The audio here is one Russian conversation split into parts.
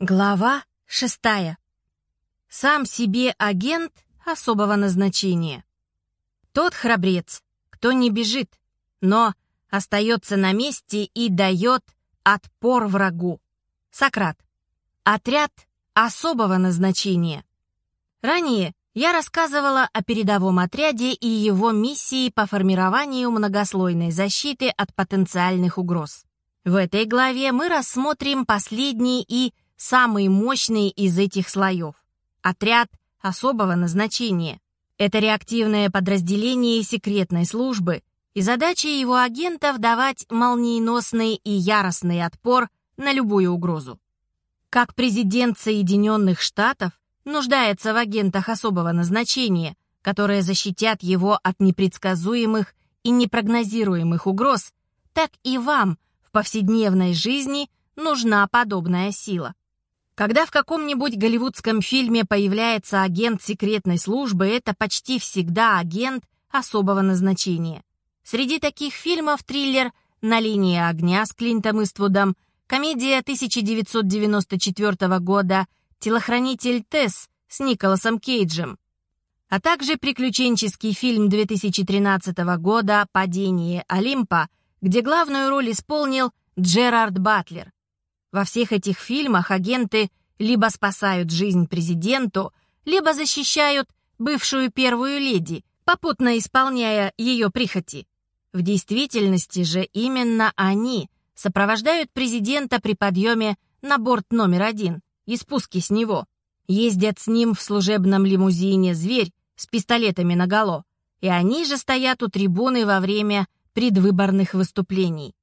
Глава шестая. Сам себе агент особого назначения. Тот храбрец, кто не бежит, но остается на месте и дает отпор врагу. Сократ. Отряд особого назначения. Ранее я рассказывала о передовом отряде и его миссии по формированию многослойной защиты от потенциальных угроз. В этой главе мы рассмотрим последний и самый мощный из этих слоев. Отряд особого назначения. Это реактивное подразделение секретной службы, и задача его агентов давать молниеносный и яростный отпор на любую угрозу. Как президент Соединенных Штатов нуждается в агентах особого назначения, которые защитят его от непредсказуемых и непрогнозируемых угроз, так и вам в повседневной жизни нужна подобная сила. Когда в каком-нибудь голливудском фильме появляется агент секретной службы, это почти всегда агент особого назначения. Среди таких фильмов триллер «На линии огня» с Клинтом Иствудом, комедия 1994 года «Телохранитель Тесс» с Николасом Кейджем, а также приключенческий фильм 2013 года «Падение Олимпа», где главную роль исполнил Джерард Батлер. Во всех этих фильмах агенты либо спасают жизнь президенту, либо защищают бывшую первую леди, попутно исполняя ее прихоти. В действительности же именно они сопровождают президента при подъеме на борт номер один и спуске с него. Ездят с ним в служебном лимузине «Зверь» с пистолетами наголо, и они же стоят у трибуны во время предвыборных выступлений.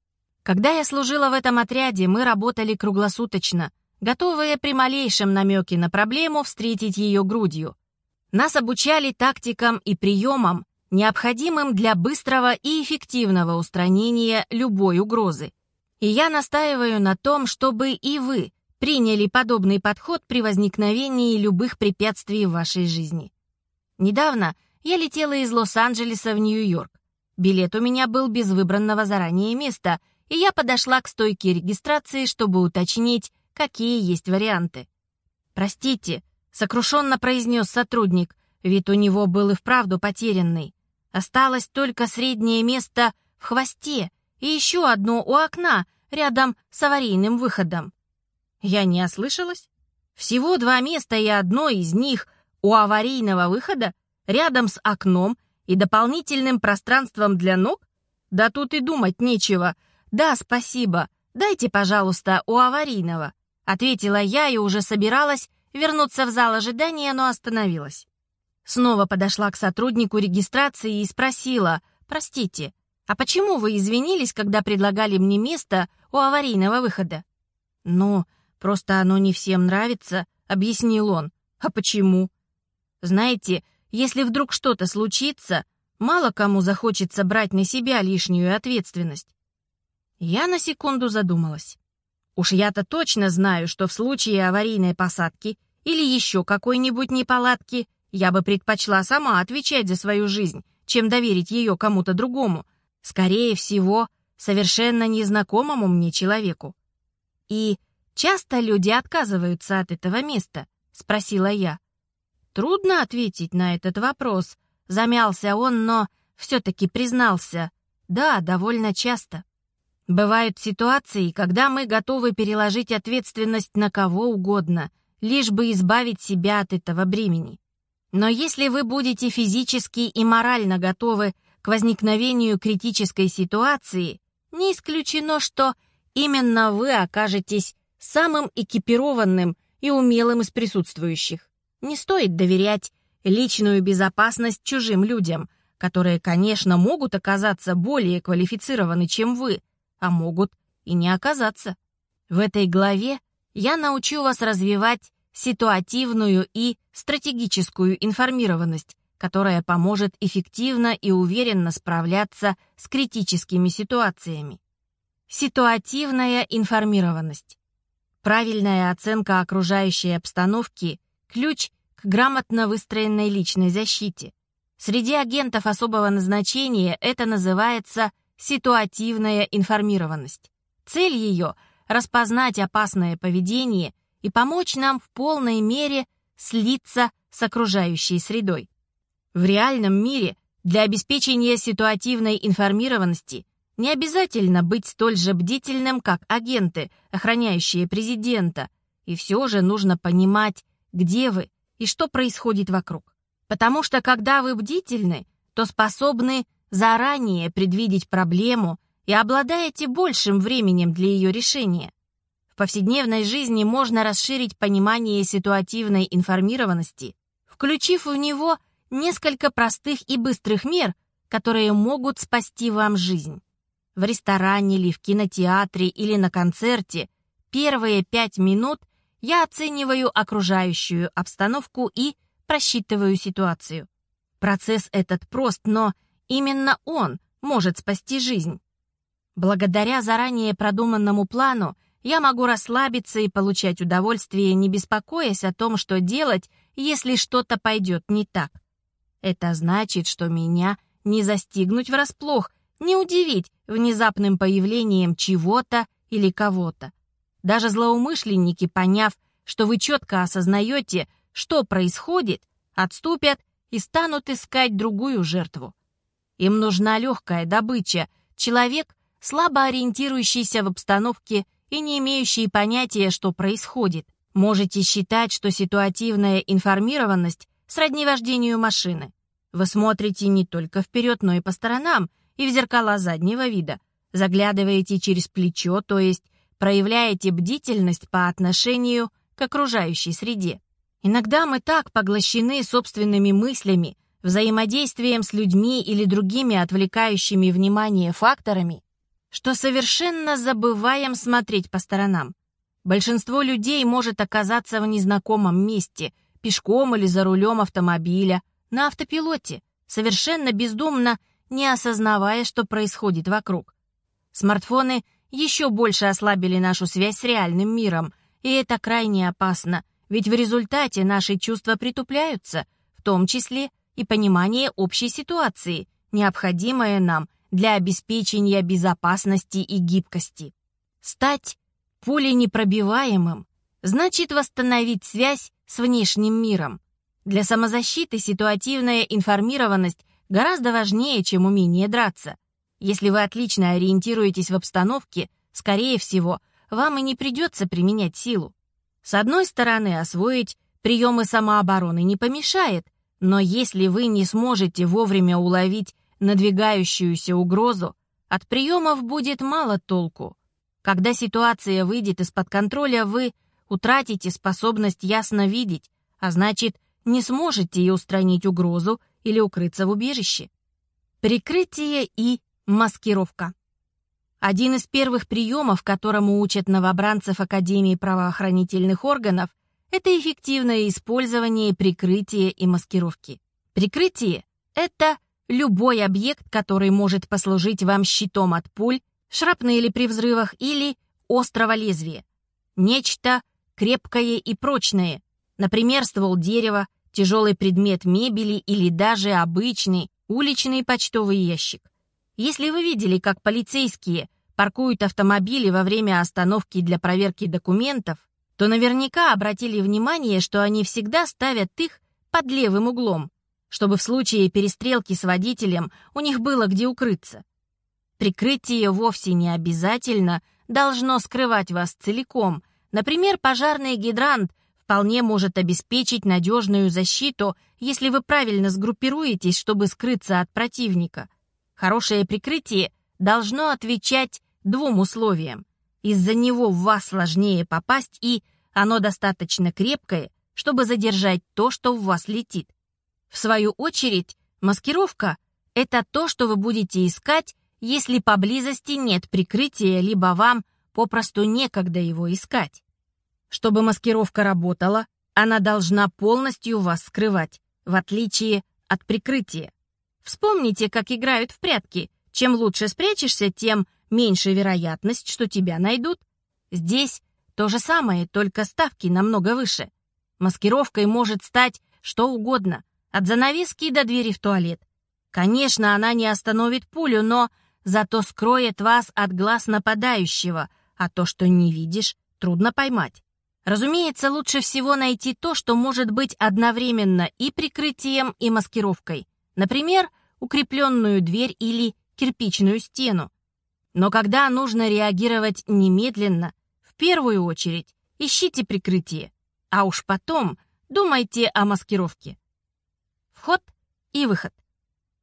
Когда я служила в этом отряде, мы работали круглосуточно, готовые при малейшем намеке на проблему встретить ее грудью. Нас обучали тактикам и приемам, необходимым для быстрого и эффективного устранения любой угрозы. И я настаиваю на том, чтобы и вы приняли подобный подход при возникновении любых препятствий в вашей жизни. Недавно я летела из Лос-Анджелеса в Нью-Йорк. Билет у меня был без выбранного заранее места — и я подошла к стойке регистрации, чтобы уточнить, какие есть варианты. «Простите», — сокрушенно произнес сотрудник, вид у него был и вправду потерянный. Осталось только среднее место в хвосте и еще одно у окна, рядом с аварийным выходом. Я не ослышалась? Всего два места и одно из них у аварийного выхода, рядом с окном и дополнительным пространством для ног? Да тут и думать нечего. «Да, спасибо. Дайте, пожалуйста, у аварийного», — ответила я и уже собиралась вернуться в зал ожидания, но остановилась. Снова подошла к сотруднику регистрации и спросила, «Простите, а почему вы извинились, когда предлагали мне место у аварийного выхода?» «Ну, просто оно не всем нравится», — объяснил он. «А почему?» «Знаете, если вдруг что-то случится, мало кому захочется брать на себя лишнюю ответственность. Я на секунду задумалась. Уж я-то точно знаю, что в случае аварийной посадки или еще какой-нибудь неполадки я бы предпочла сама отвечать за свою жизнь, чем доверить ее кому-то другому, скорее всего, совершенно незнакомому мне человеку. «И часто люди отказываются от этого места?» — спросила я. Трудно ответить на этот вопрос. Замялся он, но все-таки признался. Да, довольно часто. Бывают ситуации, когда мы готовы переложить ответственность на кого угодно, лишь бы избавить себя от этого бремени. Но если вы будете физически и морально готовы к возникновению критической ситуации, не исключено, что именно вы окажетесь самым экипированным и умелым из присутствующих. Не стоит доверять личную безопасность чужим людям, которые, конечно, могут оказаться более квалифицированы, чем вы, а могут и не оказаться. В этой главе я научу вас развивать ситуативную и стратегическую информированность, которая поможет эффективно и уверенно справляться с критическими ситуациями. Ситуативная информированность. Правильная оценка окружающей обстановки – ключ к грамотно выстроенной личной защите. Среди агентов особого назначения это называется ситуативная информированность. Цель ее — распознать опасное поведение и помочь нам в полной мере слиться с окружающей средой. В реальном мире для обеспечения ситуативной информированности не обязательно быть столь же бдительным, как агенты, охраняющие президента, и все же нужно понимать, где вы и что происходит вокруг. Потому что когда вы бдительны, то способны заранее предвидеть проблему и обладаете большим временем для ее решения. В повседневной жизни можно расширить понимание ситуативной информированности, включив в него несколько простых и быстрых мер, которые могут спасти вам жизнь. В ресторане или в кинотеатре или на концерте первые пять минут я оцениваю окружающую обстановку и просчитываю ситуацию. Процесс этот прост, но именно он может спасти жизнь. Благодаря заранее продуманному плану я могу расслабиться и получать удовольствие, не беспокоясь о том, что делать, если что-то пойдет не так. Это значит, что меня не застигнуть врасплох, не удивить внезапным появлением чего-то или кого-то. Даже злоумышленники, поняв, что вы четко осознаете, что происходит, отступят и станут искать другую жертву. Им нужна легкая добыча, человек, слабо ориентирующийся в обстановке и не имеющий понятия, что происходит. Можете считать, что ситуативная информированность сродни вождению машины. Вы смотрите не только вперед, но и по сторонам, и в зеркала заднего вида. Заглядываете через плечо, то есть проявляете бдительность по отношению к окружающей среде. Иногда мы так поглощены собственными мыслями, взаимодействием с людьми или другими отвлекающими внимание факторами, что совершенно забываем смотреть по сторонам. Большинство людей может оказаться в незнакомом месте, пешком или за рулем автомобиля, на автопилоте, совершенно бездумно, не осознавая, что происходит вокруг. Смартфоны еще больше ослабили нашу связь с реальным миром, и это крайне опасно, ведь в результате наши чувства притупляются, в том числе и понимание общей ситуации, необходимое нам для обеспечения безопасности и гибкости. Стать пуленепробиваемым значит восстановить связь с внешним миром. Для самозащиты ситуативная информированность гораздо важнее, чем умение драться. Если вы отлично ориентируетесь в обстановке, скорее всего, вам и не придется применять силу. С одной стороны, освоить приемы самообороны не помешает, но если вы не сможете вовремя уловить надвигающуюся угрозу, от приемов будет мало толку. Когда ситуация выйдет из-под контроля, вы утратите способность ясно видеть, а значит, не сможете и устранить угрозу или укрыться в убежище. Прикрытие и маскировка. Один из первых приемов, которому учат новобранцев Академии правоохранительных органов, это эффективное использование прикрытия и маскировки. Прикрытие — это любой объект, который может послужить вам щитом от пуль, шрапнели при взрывах или острого лезвия. Нечто крепкое и прочное, например, ствол дерева, тяжелый предмет мебели или даже обычный уличный почтовый ящик. Если вы видели, как полицейские паркуют автомобили во время остановки для проверки документов, то наверняка обратили внимание, что они всегда ставят их под левым углом, чтобы в случае перестрелки с водителем у них было где укрыться. Прикрытие вовсе не обязательно должно скрывать вас целиком. Например, пожарный гидрант вполне может обеспечить надежную защиту, если вы правильно сгруппируетесь, чтобы скрыться от противника. Хорошее прикрытие должно отвечать двум условиям. Из-за него в вас сложнее попасть, и оно достаточно крепкое, чтобы задержать то, что в вас летит. В свою очередь, маскировка — это то, что вы будете искать, если поблизости нет прикрытия, либо вам попросту некогда его искать. Чтобы маскировка работала, она должна полностью вас скрывать, в отличие от прикрытия. Вспомните, как играют в прятки. Чем лучше спрячешься, тем меньше вероятность, что тебя найдут. Здесь то же самое, только ставки намного выше. Маскировкой может стать что угодно, от занавески до двери в туалет. Конечно, она не остановит пулю, но зато скроет вас от глаз нападающего, а то, что не видишь, трудно поймать. Разумеется, лучше всего найти то, что может быть одновременно и прикрытием, и маскировкой. Например, укрепленную дверь или кирпичную стену. Но когда нужно реагировать немедленно, в первую очередь ищите прикрытие, а уж потом думайте о маскировке. Вход и выход.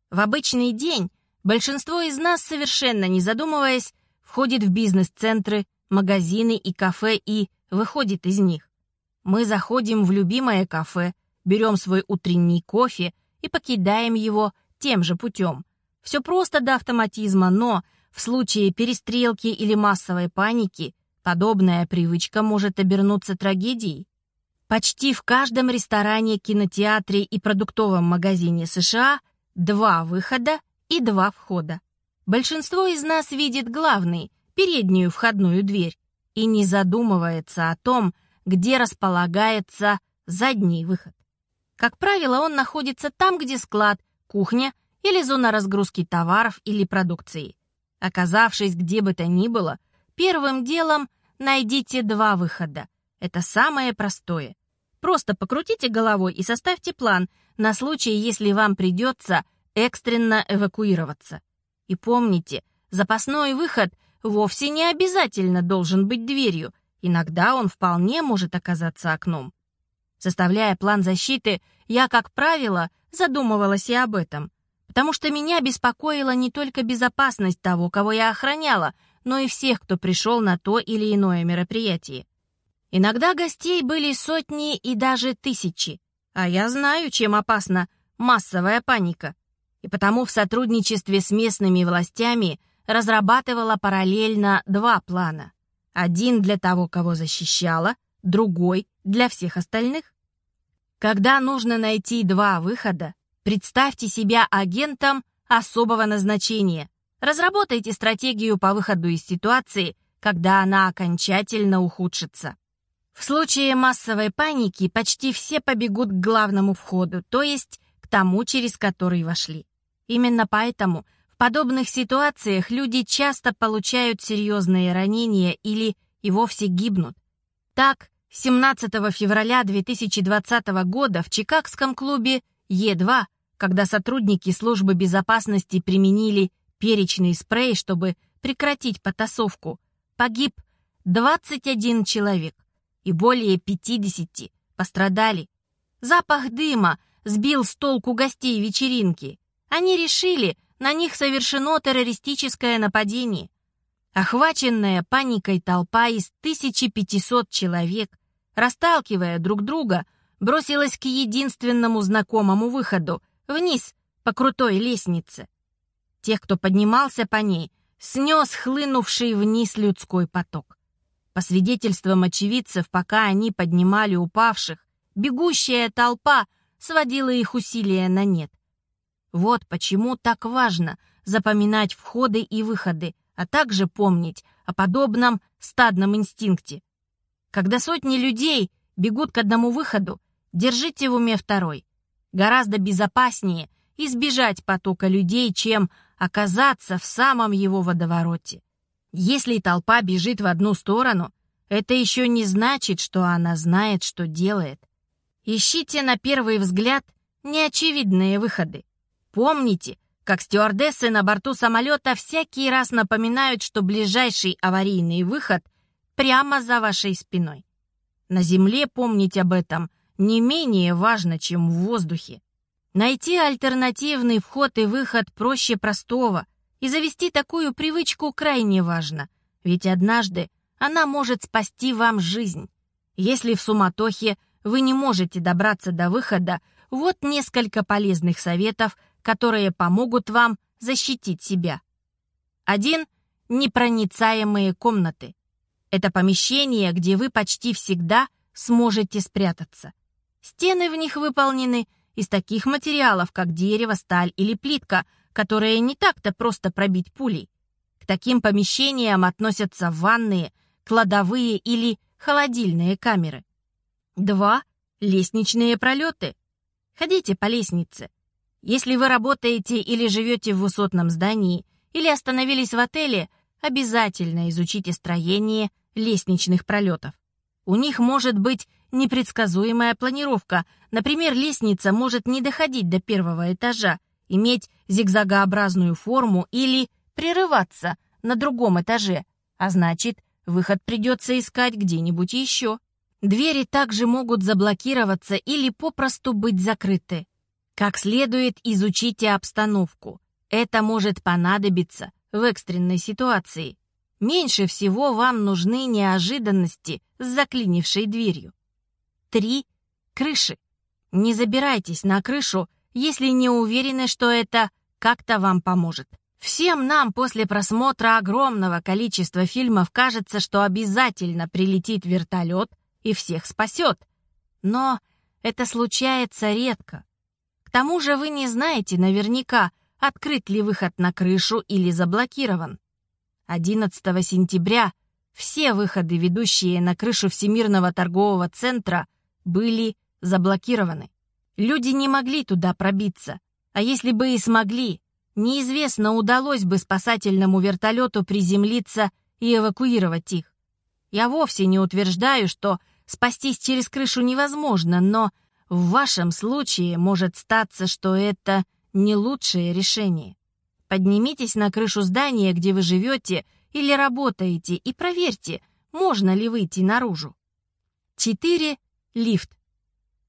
В обычный день большинство из нас, совершенно не задумываясь, входит в бизнес-центры, магазины и кафе и выходит из них. Мы заходим в любимое кафе, берем свой утренний кофе и покидаем его тем же путем. Все просто до автоматизма, но в случае перестрелки или массовой паники подобная привычка может обернуться трагедией. Почти в каждом ресторане, кинотеатре и продуктовом магазине США два выхода и два входа. Большинство из нас видит главный, переднюю входную дверь, и не задумывается о том, где располагается задний выход. Как правило, он находится там, где склад, кухня или зона разгрузки товаров или продукции. Оказавшись где бы то ни было, первым делом найдите два выхода. Это самое простое. Просто покрутите головой и составьте план на случай, если вам придется экстренно эвакуироваться. И помните, запасной выход вовсе не обязательно должен быть дверью, иногда он вполне может оказаться окном. Составляя план защиты, я, как правило, задумывалась и об этом, потому что меня беспокоила не только безопасность того, кого я охраняла, но и всех, кто пришел на то или иное мероприятие. Иногда гостей были сотни и даже тысячи, а я знаю, чем опасна массовая паника. И потому в сотрудничестве с местными властями – разрабатывала параллельно два плана. Один для того, кого защищала, другой для всех остальных. Когда нужно найти два выхода, представьте себя агентом особого назначения. Разработайте стратегию по выходу из ситуации, когда она окончательно ухудшится. В случае массовой паники почти все побегут к главному входу, то есть к тому, через который вошли. Именно поэтому в подобных ситуациях люди часто получают серьезные ранения или и вовсе гибнут. Так, 17 февраля 2020 года в чикагском клубе Е2, когда сотрудники службы безопасности применили перечный спрей, чтобы прекратить потасовку, погиб 21 человек и более 50 пострадали. Запах дыма сбил с толку гостей вечеринки. Они решили, на них совершено террористическое нападение. Охваченная паникой толпа из 1500 человек, расталкивая друг друга, бросилась к единственному знакомому выходу, вниз, по крутой лестнице. Тех, кто поднимался по ней, снес хлынувший вниз людской поток. По свидетельствам очевидцев, пока они поднимали упавших, бегущая толпа сводила их усилия на нет. Вот почему так важно запоминать входы и выходы, а также помнить о подобном стадном инстинкте. Когда сотни людей бегут к одному выходу, держите в уме второй. Гораздо безопаснее избежать потока людей, чем оказаться в самом его водовороте. Если толпа бежит в одну сторону, это еще не значит, что она знает, что делает. Ищите на первый взгляд неочевидные выходы. Помните, как стюардессы на борту самолета всякий раз напоминают, что ближайший аварийный выход прямо за вашей спиной. На земле помнить об этом не менее важно, чем в воздухе. Найти альтернативный вход и выход проще простого, и завести такую привычку крайне важно, ведь однажды она может спасти вам жизнь. Если в суматохе вы не можете добраться до выхода, вот несколько полезных советов – которые помогут вам защитить себя. Один — непроницаемые комнаты. Это помещение, где вы почти всегда сможете спрятаться. Стены в них выполнены из таких материалов, как дерево, сталь или плитка, которые не так-то просто пробить пулей. К таким помещениям относятся ванные, кладовые или холодильные камеры. Два — лестничные пролеты. Ходите по лестнице. Если вы работаете или живете в высотном здании, или остановились в отеле, обязательно изучите строение лестничных пролетов. У них может быть непредсказуемая планировка. Например, лестница может не доходить до первого этажа, иметь зигзагообразную форму или прерываться на другом этаже, а значит, выход придется искать где-нибудь еще. Двери также могут заблокироваться или попросту быть закрыты. Как следует изучите обстановку. Это может понадобиться в экстренной ситуации. Меньше всего вам нужны неожиданности с заклинившей дверью. 3. Крыши. Не забирайтесь на крышу, если не уверены, что это как-то вам поможет. Всем нам после просмотра огромного количества фильмов кажется, что обязательно прилетит вертолет и всех спасет. Но это случается редко. К тому же вы не знаете наверняка, открыт ли выход на крышу или заблокирован. 11 сентября все выходы, ведущие на крышу Всемирного торгового центра, были заблокированы. Люди не могли туда пробиться, а если бы и смогли, неизвестно, удалось бы спасательному вертолету приземлиться и эвакуировать их. Я вовсе не утверждаю, что спастись через крышу невозможно, но в вашем случае может статься, что это не лучшее решение. Поднимитесь на крышу здания, где вы живете или работаете, и проверьте, можно ли выйти наружу. 4. Лифт.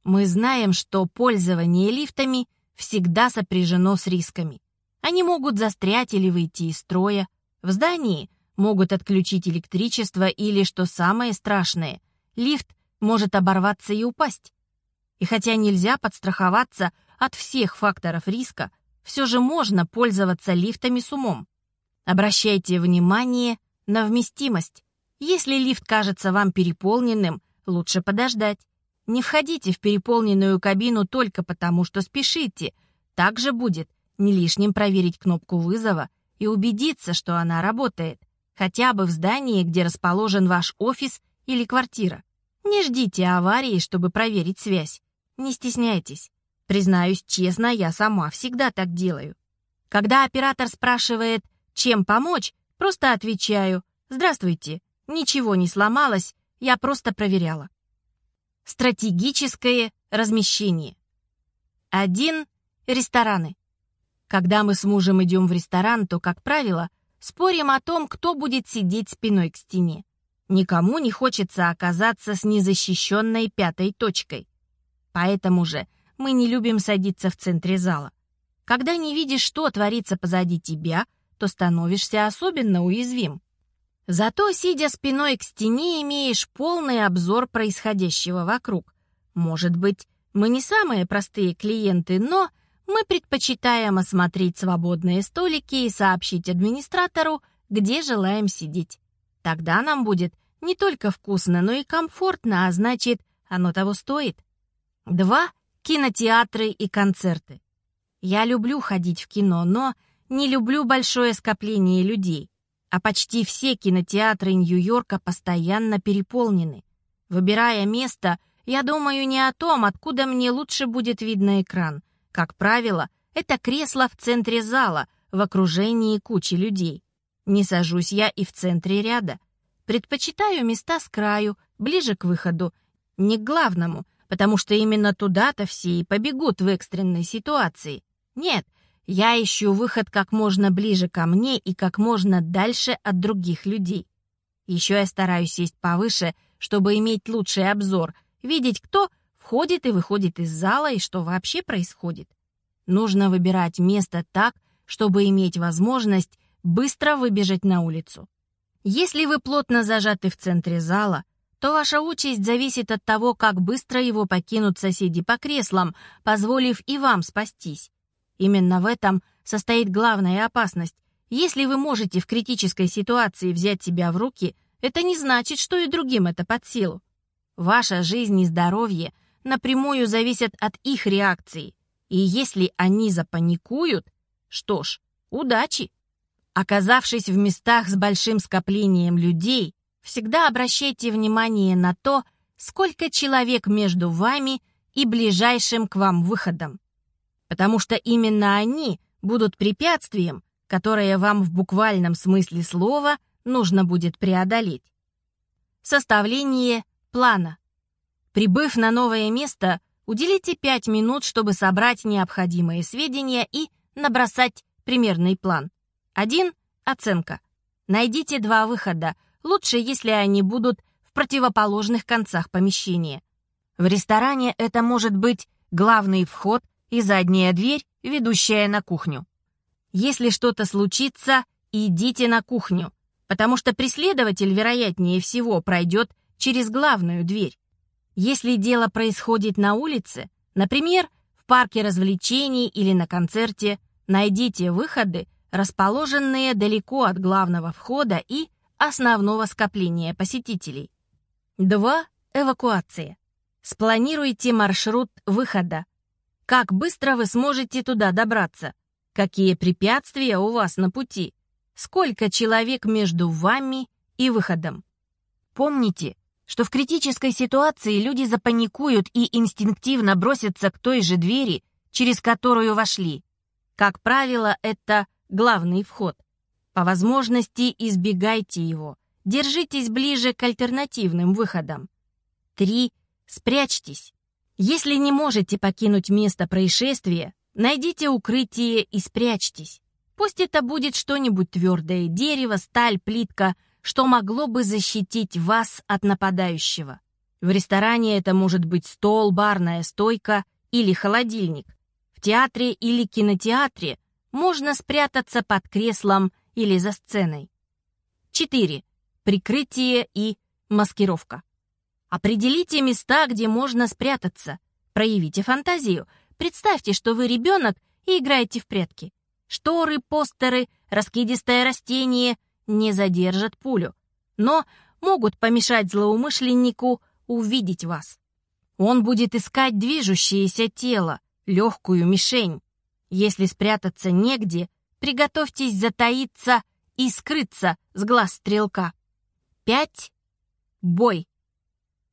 Мы знаем, что пользование лифтами всегда сопряжено с рисками. Они могут застрять или выйти из строя. В здании могут отключить электричество или, что самое страшное, лифт может оборваться и упасть. И хотя нельзя подстраховаться от всех факторов риска, все же можно пользоваться лифтами с умом. Обращайте внимание на вместимость. Если лифт кажется вам переполненным, лучше подождать. Не входите в переполненную кабину только потому, что спешите. Также будет не лишним проверить кнопку вызова и убедиться, что она работает, хотя бы в здании, где расположен ваш офис или квартира. Не ждите аварии, чтобы проверить связь. Не стесняйтесь. Признаюсь честно, я сама всегда так делаю. Когда оператор спрашивает, чем помочь, просто отвечаю «Здравствуйте, ничего не сломалось, я просто проверяла». Стратегическое размещение. Один — рестораны. Когда мы с мужем идем в ресторан, то, как правило, спорим о том, кто будет сидеть спиной к стене. Никому не хочется оказаться с незащищенной пятой точкой. Поэтому же мы не любим садиться в центре зала. Когда не видишь, что творится позади тебя, то становишься особенно уязвим. Зато, сидя спиной к стене, имеешь полный обзор происходящего вокруг. Может быть, мы не самые простые клиенты, но мы предпочитаем осмотреть свободные столики и сообщить администратору, где желаем сидеть. Тогда нам будет не только вкусно, но и комфортно, а значит, оно того стоит. Два кинотеатры и концерты. Я люблю ходить в кино, но не люблю большое скопление людей, а почти все кинотеатры Нью-Йорка постоянно переполнены. Выбирая место, я думаю не о том, откуда мне лучше будет видно экран. Как правило, это кресло в центре зала, в окружении кучи людей. Не сажусь я и в центре ряда. Предпочитаю места с краю, ближе к выходу, не к главному, потому что именно туда-то все и побегут в экстренной ситуации. Нет, я ищу выход как можно ближе ко мне и как можно дальше от других людей. Еще я стараюсь сесть повыше, чтобы иметь лучший обзор, видеть, кто входит и выходит из зала и что вообще происходит. Нужно выбирать место так, чтобы иметь возможность быстро выбежать на улицу. Если вы плотно зажаты в центре зала, то ваша участь зависит от того, как быстро его покинут соседи по креслам, позволив и вам спастись. Именно в этом состоит главная опасность. Если вы можете в критической ситуации взять себя в руки, это не значит, что и другим это под силу. Ваша жизнь и здоровье напрямую зависят от их реакции. И если они запаникуют, что ж, удачи. Оказавшись в местах с большим скоплением людей, Всегда обращайте внимание на то, сколько человек между вами и ближайшим к вам выходом. Потому что именно они будут препятствием, которое вам в буквальном смысле слова нужно будет преодолеть. Составление плана. Прибыв на новое место, уделите 5 минут, чтобы собрать необходимые сведения и набросать примерный план. 1. Оценка. Найдите два выхода, лучше, если они будут в противоположных концах помещения. В ресторане это может быть главный вход и задняя дверь, ведущая на кухню. Если что-то случится, идите на кухню, потому что преследователь, вероятнее всего, пройдет через главную дверь. Если дело происходит на улице, например, в парке развлечений или на концерте, найдите выходы, расположенные далеко от главного входа и основного скопления посетителей. 2. Эвакуация. Спланируйте маршрут выхода. Как быстро вы сможете туда добраться? Какие препятствия у вас на пути? Сколько человек между вами и выходом? Помните, что в критической ситуации люди запаникуют и инстинктивно бросятся к той же двери, через которую вошли. Как правило, это главный вход. По возможности избегайте его. Держитесь ближе к альтернативным выходам. 3. Спрячьтесь. Если не можете покинуть место происшествия, найдите укрытие и спрячьтесь. Пусть это будет что-нибудь твердое, дерево, сталь, плитка — что могло бы защитить вас от нападающего. В ресторане это может быть стол, барная стойка или холодильник. В театре или кинотеатре можно спрятаться под креслом или за сценой. 4. Прикрытие и маскировка. Определите места, где можно спрятаться. Проявите фантазию. Представьте, что вы ребенок и играете в прятки. Шторы, постеры, раскидистое растение — не задержат пулю, но могут помешать злоумышленнику увидеть вас. Он будет искать движущееся тело, легкую мишень. Если спрятаться негде, приготовьтесь затаиться и скрыться с глаз стрелка. 5. Бой.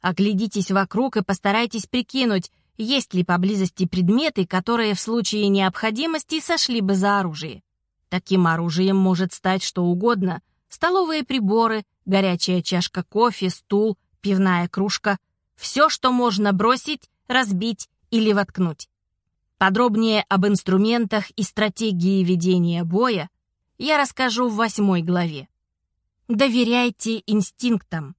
Оглядитесь вокруг и постарайтесь прикинуть, есть ли поблизости предметы, которые в случае необходимости сошли бы за оружие. Таким оружием может стать что угодно. Столовые приборы, горячая чашка кофе, стул, пивная кружка. Все, что можно бросить, разбить или воткнуть. Подробнее об инструментах и стратегии ведения боя я расскажу в восьмой главе. Доверяйте инстинктам.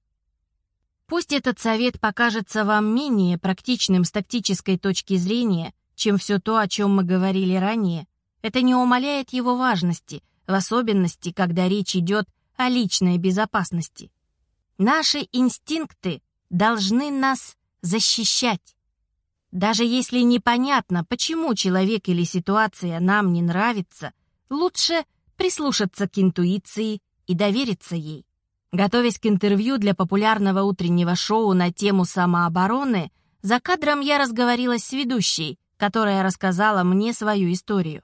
Пусть этот совет покажется вам менее практичным с тактической точки зрения, чем все то, о чем мы говорили ранее, это не умаляет его важности, в особенности, когда речь идет о личной безопасности. Наши инстинкты должны нас защищать. Даже если непонятно, почему человек или ситуация нам не нравится, лучше прислушаться к интуиции и довериться ей. Готовясь к интервью для популярного утреннего шоу на тему самообороны, за кадром я разговорилась с ведущей, которая рассказала мне свою историю.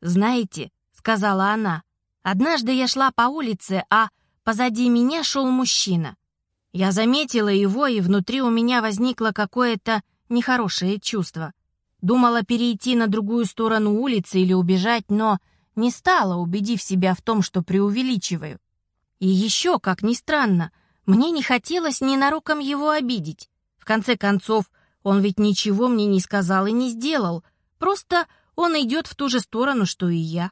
«Знаете», — сказала она, — «однажды я шла по улице, а позади меня шел мужчина. Я заметила его, и внутри у меня возникло какое-то нехорошее чувство. Думала перейти на другую сторону улицы или убежать, но не стала, убедив себя в том, что преувеличиваю. И еще, как ни странно, мне не хотелось ненароком его обидеть. В конце концов, он ведь ничего мне не сказал и не сделал, просто он идет в ту же сторону, что и я.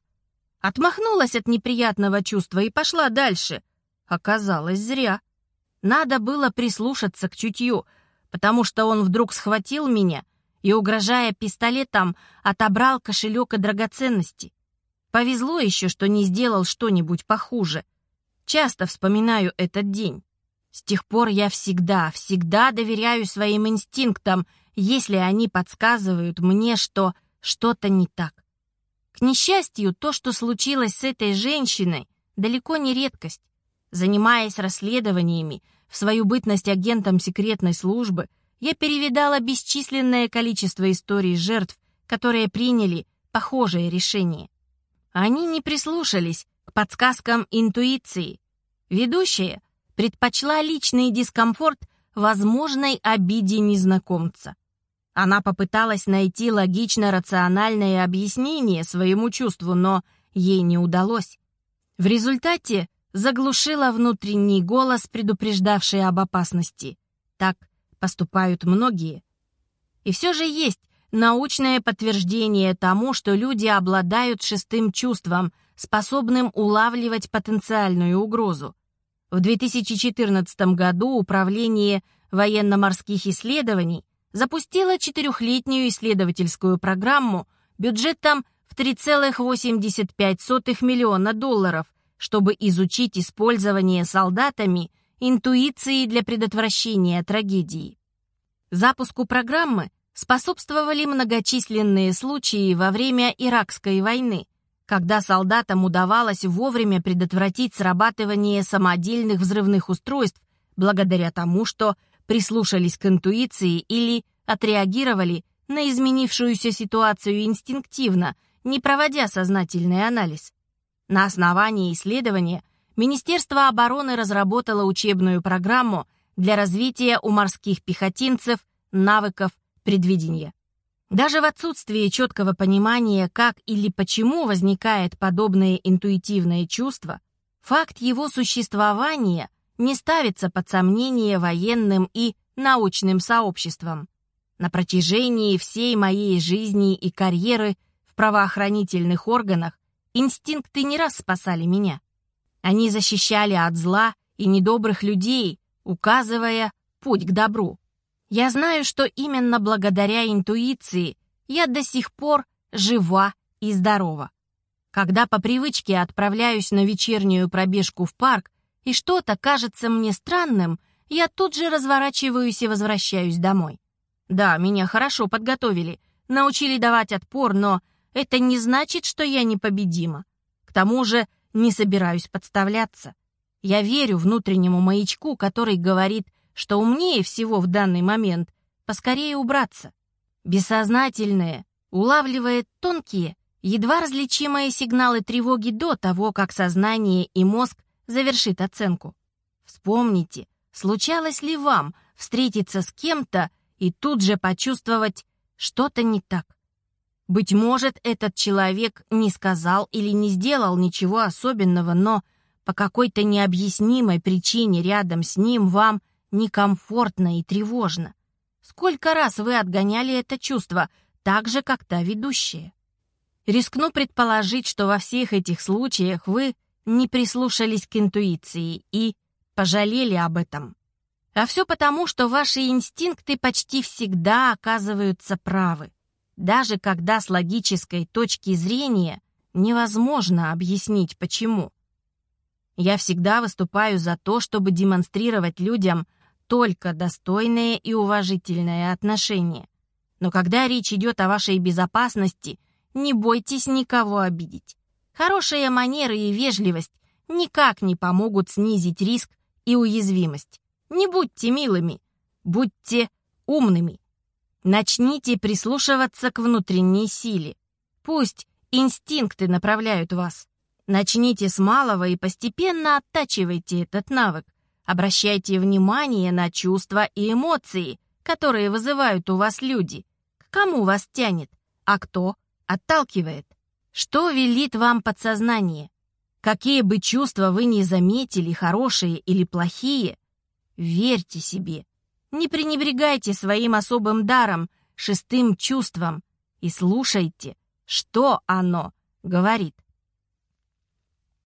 Отмахнулась от неприятного чувства и пошла дальше. Оказалось, зря. Надо было прислушаться к чутью, потому что он вдруг схватил меня и, угрожая пистолетом, отобрал кошелек и драгоценности. Повезло еще, что не сделал что-нибудь похуже. Часто вспоминаю этот день. С тех пор я всегда, всегда доверяю своим инстинктам, если они подсказывают мне, что что-то не так. К несчастью, то, что случилось с этой женщиной, далеко не редкость. Занимаясь расследованиями, в свою бытность агентом секретной службы, я перевидала бесчисленное количество историй жертв, которые приняли похожее решение. Они не прислушались подсказкам интуиции. Ведущая предпочла личный дискомфорт возможной обиде незнакомца. Она попыталась найти логично-рациональное объяснение своему чувству, но ей не удалось. В результате заглушила внутренний голос, предупреждавший об опасности. Так поступают многие. И все же есть научное подтверждение тому, что люди обладают шестым чувством, способным улавливать потенциальную угрозу. В 2014 году Управление военно-морских исследований запустило четырехлетнюю исследовательскую программу бюджетом в 3,85 миллиона долларов, чтобы изучить использование солдатами интуиции для предотвращения трагедии. Запуску программы способствовали многочисленные случаи во время Иракской войны, когда солдатам удавалось вовремя предотвратить срабатывание самодельных взрывных устройств благодаря тому, что прислушались к интуиции или отреагировали на изменившуюся ситуацию инстинктивно, не проводя сознательный анализ. На основании исследования Министерство обороны разработало учебную программу для развития у морских пехотинцев навыков предвидения. Даже в отсутствии четкого понимания, как или почему возникает подобное интуитивное чувство, факт его существования не ставится под сомнение военным и научным сообществом. На протяжении всей моей жизни и карьеры в правоохранительных органах инстинкты не раз спасали меня. Они защищали от зла и недобрых людей, указывая путь к добру. Я знаю, что именно благодаря интуиции я до сих пор жива и здорова. Когда по привычке отправляюсь на вечернюю пробежку в парк, и что-то кажется мне странным, я тут же разворачиваюсь и возвращаюсь домой. Да, меня хорошо подготовили, научили давать отпор, но это не значит, что я непобедима. К тому же не собираюсь подставляться. Я верю внутреннему маячку, который говорит, что умнее всего в данный момент поскорее убраться. Бессознательное улавливает тонкие, едва различимые сигналы тревоги до того, как сознание и мозг завершит оценку. Вспомните, случалось ли вам встретиться с кем-то и тут же почувствовать что-то не так. Быть может, этот человек не сказал или не сделал ничего особенного, но по какой-то необъяснимой причине рядом с ним вам некомфортно и тревожно. Сколько раз вы отгоняли это чувство, так же, как та ведущая? Рискну предположить, что во всех этих случаях вы не прислушались к интуиции и пожалели об этом. А все потому, что ваши инстинкты почти всегда оказываются правы, даже когда с логической точки зрения невозможно объяснить почему. Я всегда выступаю за то, чтобы демонстрировать людям только достойное и уважительное отношение. Но когда речь идет о вашей безопасности, не бойтесь никого обидеть. Хорошие манеры и вежливость никак не помогут снизить риск и уязвимость. Не будьте милыми, будьте умными. Начните прислушиваться к внутренней силе. Пусть инстинкты направляют вас. Начните с малого и постепенно оттачивайте этот навык. Обращайте внимание на чувства и эмоции, которые вызывают у вас люди. К кому вас тянет, а кто отталкивает. Что велит вам подсознание? Какие бы чувства вы ни заметили, хорошие или плохие, верьте себе. Не пренебрегайте своим особым даром, шестым чувством, и слушайте, что оно говорит.